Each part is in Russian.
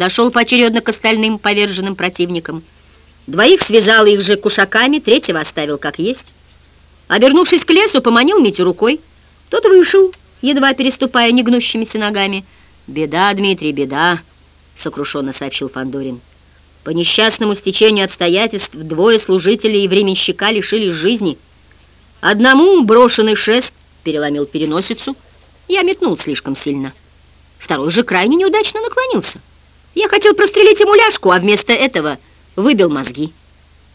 подошел поочередно к остальным поверженным противникам. Двоих связал их же кушаками, третьего оставил как есть. Обернувшись к лесу, поманил Митю рукой. Тот вышел, едва переступая негнущимися ногами. «Беда, Дмитрий, беда», — сокрушенно сообщил Фандорин. «По несчастному стечению обстоятельств двое служителей и временщика лишились жизни. Одному брошенный шест переломил переносицу, я метнул слишком сильно. Второй же крайне неудачно наклонился. Я хотел прострелить ему ляжку, а вместо этого выбил мозги.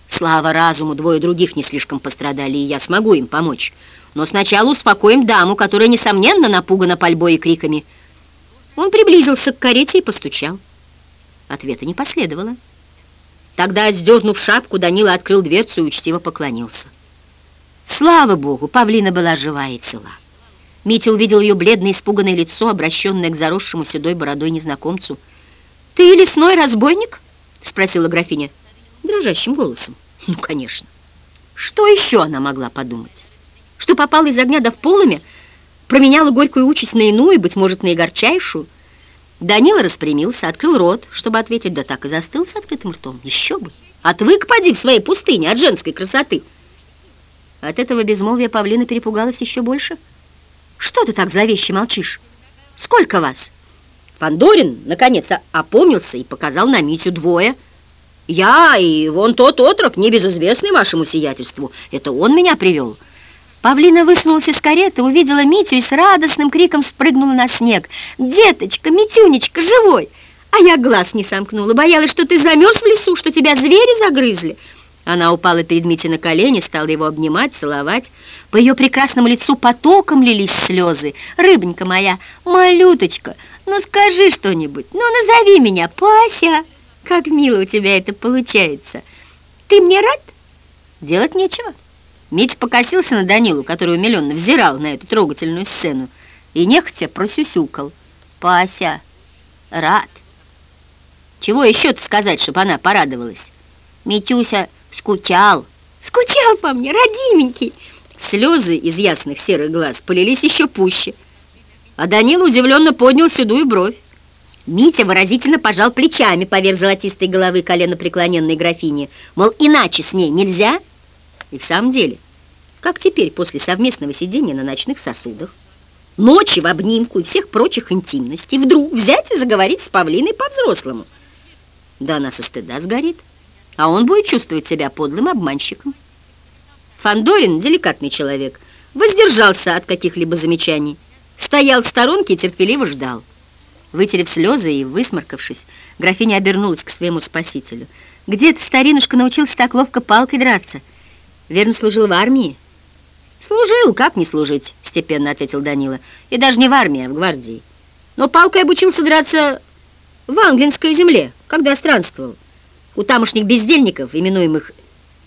Слава разуму, двое других не слишком пострадали, и я смогу им помочь. Но сначала успокоим даму, которая, несомненно, напугана пальбой и криками. Он приблизился к карете и постучал. Ответа не последовало. Тогда, сдернув шапку, Данила открыл дверцу и учтиво поклонился. Слава богу, павлина была жива и цела. Митя увидел ее бледное, испуганное лицо, обращенное к заросшему седой бородой незнакомцу. «Ты лесной разбойник?» — спросила графиня дрожащим голосом. Ну, конечно. Что еще она могла подумать? Что попала из огня до в полымя, променяла горькую участь на иную, быть может, на горчайшую? Данила распрямился, открыл рот, чтобы ответить, да так и застыл с открытым ртом. Еще бы! Отвык, поди, в своей пустыне от женской красоты. От этого безмолвия павлина перепугалась еще больше. Что ты так зловеще молчишь? Сколько вас? Фандорин, наконец, опомнился и показал на Митю двое — я и вон тот отрок, небезызвестный вашему сиятельству. Это он меня привел. Павлина высунулась из кареты, увидела Митю и с радостным криком спрыгнула на снег. «Деточка, Митюнечка, живой!» А я глаз не сомкнула, боялась, что ты замерз в лесу, что тебя звери загрызли. Она упала перед Митей на колени, стала его обнимать, целовать. По ее прекрасному лицу потоком лились слезы. «Рыбонька моя, малюточка, ну скажи что-нибудь, ну назови меня, Пася!» Как мило у тебя это получается. Ты мне рад? Делать нечего. Митя покосился на Данилу, который умиленно взирал на эту трогательную сцену, и нехотя просюсюкал. Пася, рад. Чего еще-то сказать, чтобы она порадовалась? Митюся скучал. Скучал по мне, родименький. Слезы из ясных серых глаз полились еще пуще. А Данила удивленно поднял седую бровь. Митя выразительно пожал плечами поверх золотистой головы колено преклоненной графини. Мол, иначе с ней нельзя. И в самом деле, как теперь после совместного сидения на ночных сосудах, ночи в обнимку и всех прочих интимностей, вдруг взять и заговорить с Павлиной по-взрослому? Да она со стыда сгорит, а он будет чувствовать себя подлым обманщиком. Фандорин, деликатный человек, воздержался от каких-либо замечаний, стоял в сторонке и терпеливо ждал. Вытерев слезы и высморкавшись, графиня обернулась к своему спасителю. «Где ты, старинушка, научился так ловко палкой драться? Верно служил в армии?» «Служил, как не служить?» — степенно ответил Данила. «И даже не в армии, а в гвардии. Но палкой обучился драться в английской земле, когда странствовал. У тамошних бездельников, именуемых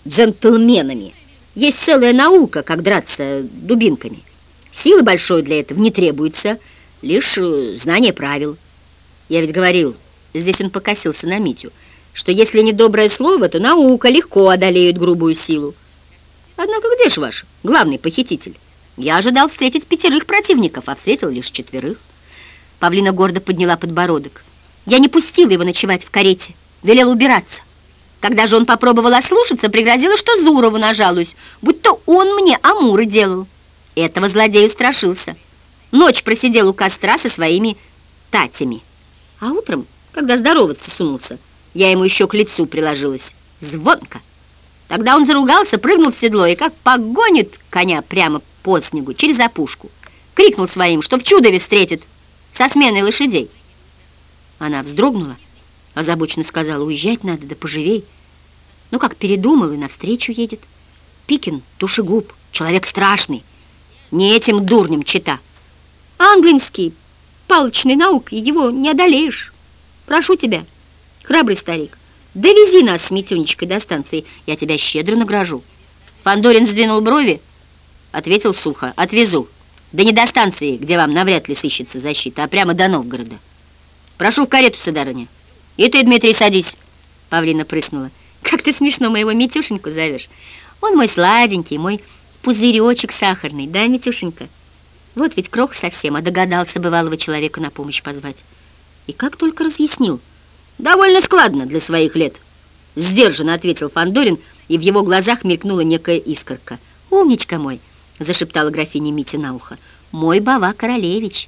джентльменами, есть целая наука, как драться дубинками. Силы большой для этого не требуется, — лишь э, знание правил. Я ведь говорил, здесь он покосился на Митю, что если не доброе слово, то наука легко одолеет грубую силу. Однако где ж ваш главный похититель? Я ожидал встретить пятерых противников, а встретил лишь четверых. Павлина гордо подняла подбородок. Я не пустила его ночевать в карете, велела убираться. Когда же он попробовал ослушаться, пригрозила, что Зурову нажалуюсь, будто он мне амуры делал. Этого злодею страшился. Ночь просидел у костра со своими татями. А утром, когда здороваться сунулся, я ему еще к лицу приложилась. Звонко. Тогда он заругался, прыгнул в седло и как погонит коня прямо по снегу, через опушку. Крикнул своим, что в чудове встретит со сменой лошадей. Она вздрогнула, озабоченно сказала, уезжать надо, да поживей. Ну, как передумал и навстречу едет. Пикин, душегуб, человек страшный, не этим дурнем чита. Английский, палочной наукой его не одолеешь. Прошу тебя, храбрый старик, довези нас с Митюнечкой до станции, я тебя щедро награжу. Фандорин сдвинул брови, ответил сухо, отвезу. Да не до станции, где вам навряд ли сыщется защита, а прямо до Новгорода. Прошу в карету, сударыня. И ты, Дмитрий, садись. Павлина прыснула. Как ты смешно моего Митюшеньку зовешь. Он мой сладенький, мой пузыречек сахарный, да, Митюшенька? Вот ведь крох совсем, а догадался бывалого человека на помощь позвать. И как только разъяснил, Довольно складно для своих лет. Сдержанно ответил Фандорин, и в его глазах мелькнула некая искорка. «Умничка мой!» — зашептала графиня Мити на ухо. «Мой Бава Королевич!»